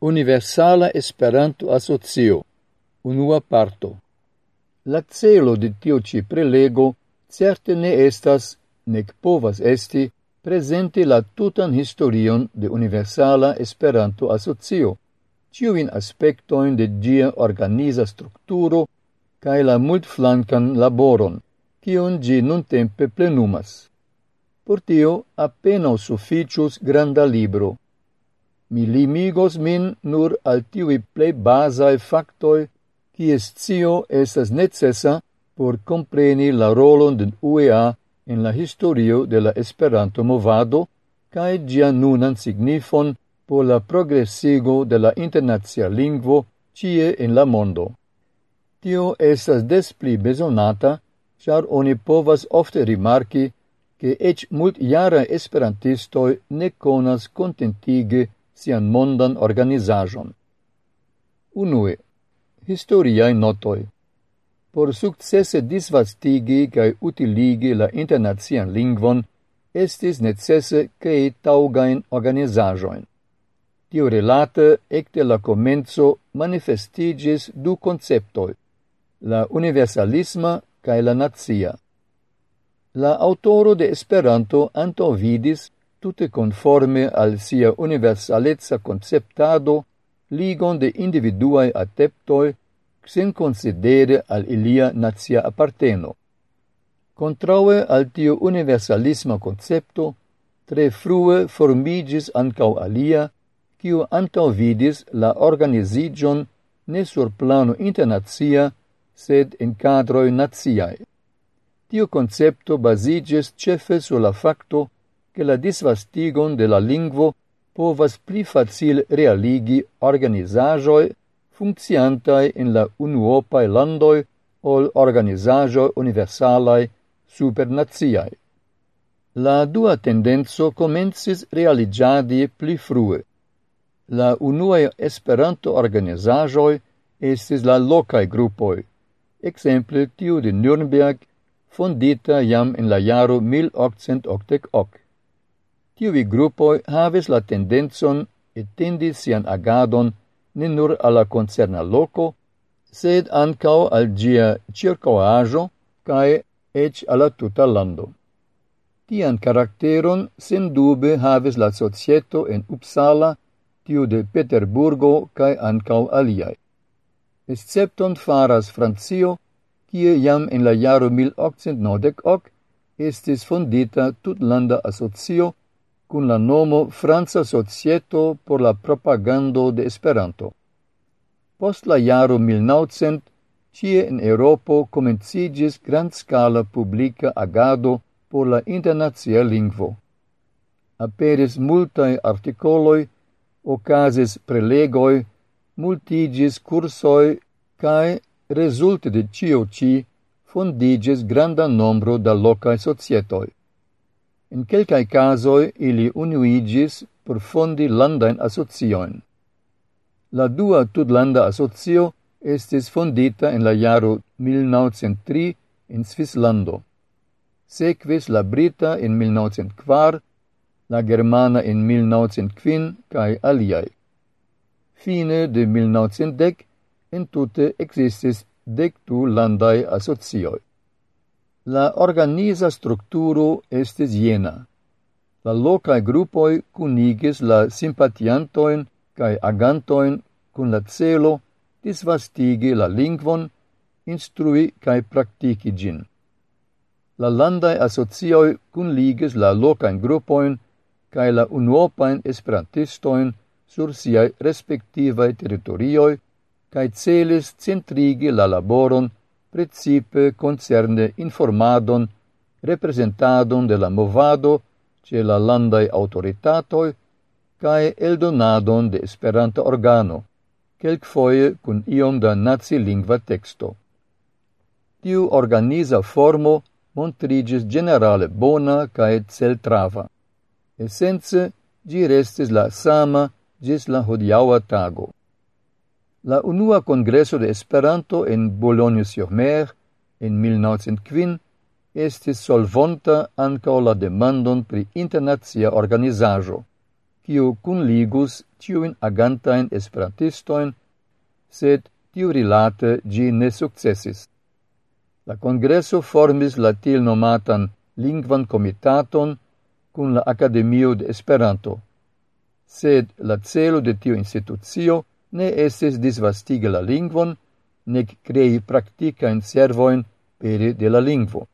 Universala Esperanto Asocio. Unua parto. La celo de tio ci prelego certe ne estas, nec povas esti, presenti la tutan historion de Universala Esperanto Asocio, ciuin aspectoin de gia organiza strukturo cae la multflancan laboron, cion gi nun tempe plenumas. Por tio, appena sufficius granda libro, mi limigos min nur al tiui plei basae factoi, kies cio estas necessa por compreni la rolon den UEA en la historio de la Esperanto movado cae gia nunan signifon por la progressigo de la internazia lingvo cie en la mondo. Tio estas des pli besonata, char oni povas ofte rimarki che ec multjara esperantistoi ne conas contentige sian mondan organizajon. Unue, historiae notoi. Por successe disvastigi cae utiligi la internazian lingvon estis necesse cae taugain organizajoin. Tio relate ecte la comenzo manifestigis du conceptoi, la universalisma cae la nazia. La autoro de Esperanto antovidis tutte conforme al sia universalezza conceptado ligon de individuae adeptoi sen considere al ilia nazia apparteno. Contraue al tio universalisma concepto, tre frue formigis ancau alia, kiu antau vidis la organizigion ne sur plano internazia, sed in cadroi naziae. Tio concepto basigis cefe sur la facto che la disvastigon de la lingvo povas pli facil realigi organizajoi funcciantai in la unuopae landoi ol organizajoi universalai supernaziai. La dua tendenzo comensis realigiadi pli frue. La unuae esperanto organizajoi estis la locae gruppoi, exemple tiu de Nürnberg, fondita jam in la jaro 1888 tiuj gruppoi havis la tendenzon etendi sian agadon ne nur alla concerna loco, sed ancao al gia circoajo cae ec alla tuta lando. Tian caracteron sen dube havis la societo en Uppsala, tiu de Peterburgo cae ancao aliae. Excepton faras Francio, kie jam en la jaro 1898 estis fondita tutlanda asocio cun la nomo Franca Societo por la Propagando de Esperanto. Post la jaro 1900, cie in Europo comencigis grand-scala publica agado por la internazia lingvo. Aperis multae articoloi, ocasis prelegoi, multigis cursoi, cae resulte de cio ci fondigis granda nombro da locae societoi. In quelcae casoi ili unuigis por fondi landain asocioin. La dua tutlanda asocio estis fondita in la jaro 1903 in Svislando. Sequis la Brita in 1904, la Germana in 1905 cae aliai. Fine de 1910 entute existis dectu landai asocioi. La organiza strukturo estis jena. La locae grupoi cunigis la simpatiantoin cae agantoin cun la celo disvastigi la lingvon, instrui cae practici gin. La landae asocioi cunligis la locae grupoin cae la unuopain esperantistoin sur siae respectivae territorioi cae celis centrigi la laboron principe concerne informadon, representadon de la movado ce la landai autoritatoi cae eldonadon de esperanta organo, quelcfoie cun iom da nazi lingua texto. Tiu organiza formo montrigis generale bona cae celtrava. Essence, gi restis la sama gis la hodiaua tago. La unua congreso de Esperanto en Boulogne-sur-Mer en 1905 estis solvonta ankaŭ la demandon pri internacia organizajo, kiu kunligus tiuin agantain esperantistoin, sed tiu rilate gi ne sukcesis. La kongreso formis la til nomatan lingvan komitaton kun la Akademio de Esperanto, sed la celo de tiu institucio – ne estis disvastigi la lingvon, nec crei practicain servoin pere de la lingvo.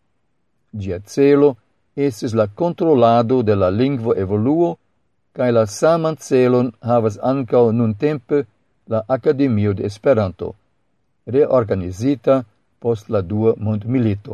Gia celo estis la controlado de la lingvo evoluo, cae la saman celon havas ancao nun tempe la Academio de Esperanto, reorganizita post la dua mondmilito.